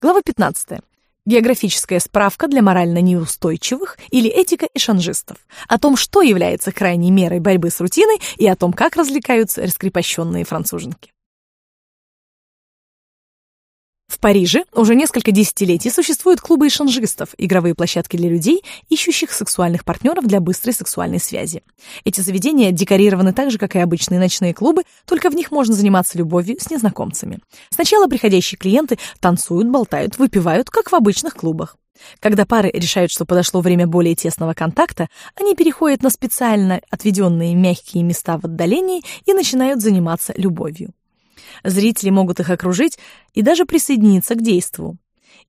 Глава 15. Географическая справка для морально неустойчивых или этика эшанжистов. О том, что является крайней мерой борьбы с рутиной и о том, как развлекаются раскрепощенные француженки. В Париже уже несколько десятилетий существуют клубы шанжистов, игровые площадки для людей, ищущих сексуальных партнеров для быстрой сексуальной связи. Эти заведения декорированы так же, как и обычные ночные клубы, только в них можно заниматься любовью с незнакомцами. Сначала приходящие клиенты танцуют, болтают, выпивают, как в обычных клубах. Когда пары решают, что подошло время более тесного контакта, они переходят на специально отведенные мягкие места в отдалении и начинают заниматься любовью. Зрители могут их окружить и даже присоединиться к действу.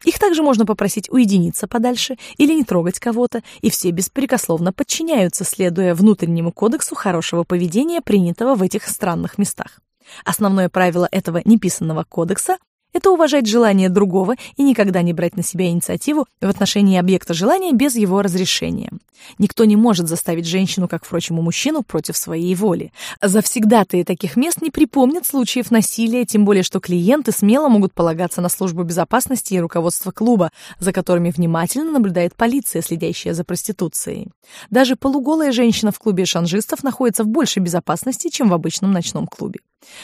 Их также можно попросить уединиться подальше или не трогать кого-то, и все беспрекословно подчиняются, следуя внутреннему кодексу хорошего поведения, принятого в этих странных местах. Основное правило этого неписанного кодекса это уважать желание другого и никогда не брать на себя инициативу в отношении объекта желания без его разрешения. Никто не может заставить женщину, как, впрочем, и мужчину, против своей воли. Завсегдатые таких мест не припомнят случаев насилия, тем более что клиенты смело могут полагаться на службу безопасности и руководство клуба, за которыми внимательно наблюдает полиция, следящая за проституцией. Даже полуголая женщина в клубе шанжистов находится в большей безопасности, чем в обычном ночном клубе.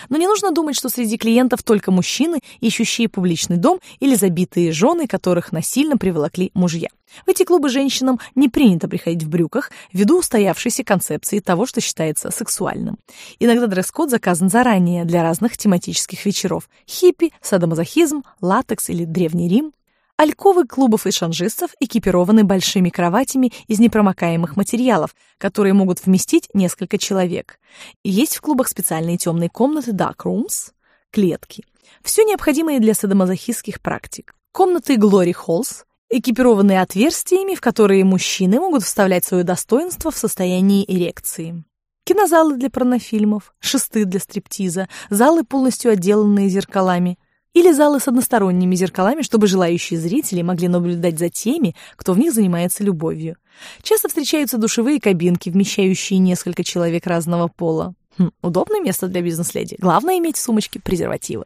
Но не нужно думать, что среди клиентов только мужчины, ищущие публичный дом, или забитые жены, которых насильно приволокли мужья. В эти клубы женщинам не принято приходить в брюках ввиду устоявшейся концепции того, что считается сексуальным. Иногда дресс-код заказан заранее для разных тематических вечеров – хиппи, садомазохизм, латекс или древний Рим. Альковы клубов и шанжистов экипированы большими кроватями из непромокаемых материалов, которые могут вместить несколько человек. Есть в клубах специальные темные комнаты dark rooms, клетки. Все необходимое для садомазохистских практик. Комнаты Glory Halls, экипированные отверстиями, в которые мужчины могут вставлять свое достоинство в состоянии эрекции. Кинозалы для порнофильмов, шесты для стриптиза, залы, полностью отделанные зеркалами – или залы с односторонними зеркалами, чтобы желающие зрители могли наблюдать за теми, кто в них занимается любовью. Часто встречаются душевые кабинки, вмещающие несколько человек разного пола. Хм, удобное место для бизнес-леди. Главное иметь в сумочке презервативы.